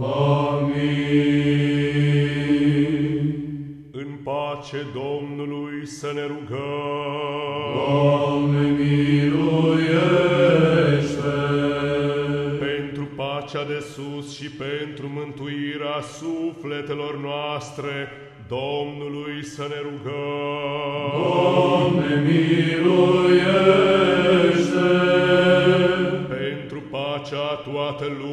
Amin. În pace Domnului să ne rugăm. Doamne, miluiește! Pentru pacea de sus și pentru mântuirea sufletelor noastre, Domnului să ne rugăm. Doamne, miluiește! Pentru pacea toată lumea,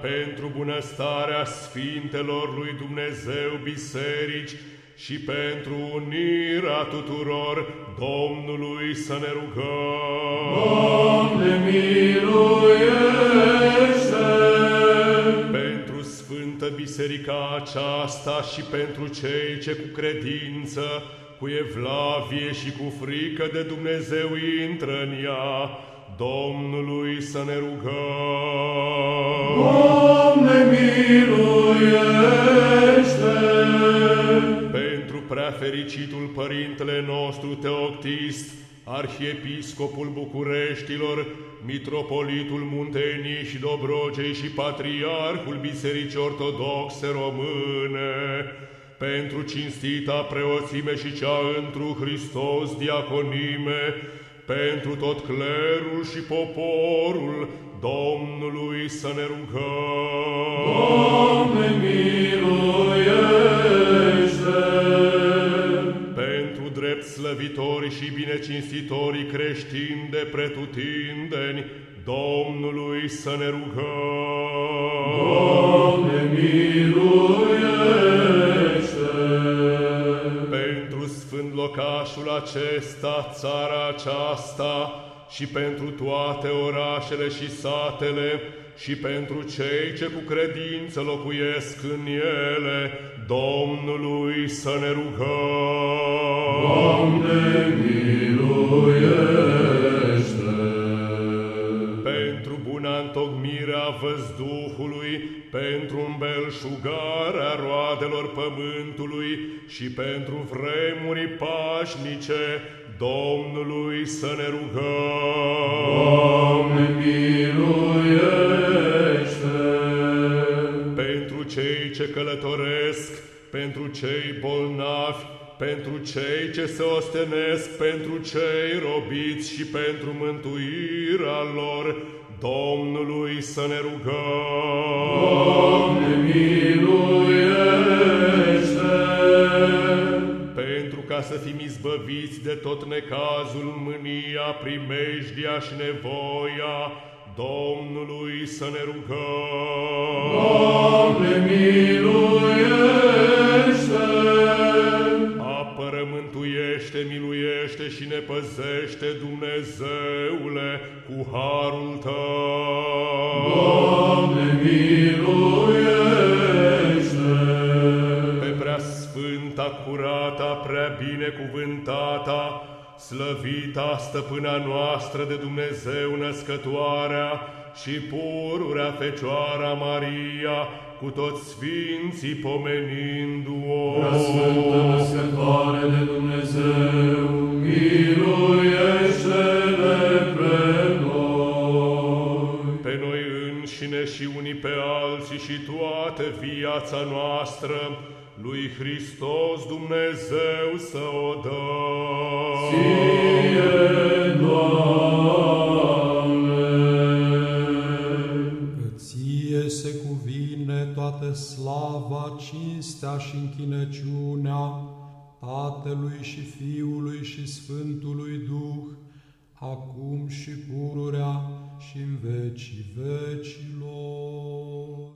pentru bunăstarea Sfintelor lui Dumnezeu biserici și pentru unirea tuturor, Domnului să ne rugăm. Doamne, miluiește! Pentru Sfântă Biserica aceasta și pentru cei ce cu credință, cu evlavie și cu frică de Dumnezeu intră în ea, Domnului să ne rugăm. Doamne, miluiește! Pentru prea fericitul Părintele nostru Teoctist, Arhiepiscopul Bucureștilor, Mitropolitul Munteniei și Dobrogei și Patriarhul Bisericii Ortodoxe Române, pentru cinstita preoțime și cea întru Hristos diaconime, pentru tot clerul și poporul Domnului să ne rugăm. Doamne, miluiește! Pentru drept slăvitorii și binecinstitorii creștini de pretutindeni, Domnului să ne rugăm. Doamne, miluiește! Pentru sfânt locașul acesta, țara aceasta, și pentru toate orașele și satele, și pentru cei ce cu credință locuiesc în ele, Domnului să ne rugăm. Doamne, miluiește! Pentru buna întocmire a văzduhului, pentru îmbelșugarea roadelor pământului și pentru vremuri pașnice, Domnului să ne rugăm. Doamne, miluiește! Pentru cei ce călătoresc, pentru cei bolnavi, pentru cei ce se ostenesc, pentru cei robiți și pentru mântuirea lor, Domnului să ne rugăm. Doamne, miluiește! Să fim izbăviți de tot necazul, mânia, primejdia și nevoia, Domnului să ne rugăm. Doamne, miluiește! Apără, mântuiește, miluiește și ne păzește, Dumnezeule, cu harul Tău. Doamne, miluiește! Curata, prea binecuvântata, slăvita stăpâna noastră de Dumnezeu născătoarea și pururea Fecioara Maria, cu toți sfinții pomenindu-o. Prea Sfântă Născătoare de Dumnezeu, miluiește-ne pe noi! pe noi înșine și unii pe alții și toată viața noastră, lui Hristos Dumnezeu să o dăm. Ție, Doamne! Ție se cuvine toată slava, cinstea și închinăciunea Tatălui și Fiului și Sfântului Duh, acum și pururea și în vecii vecilor.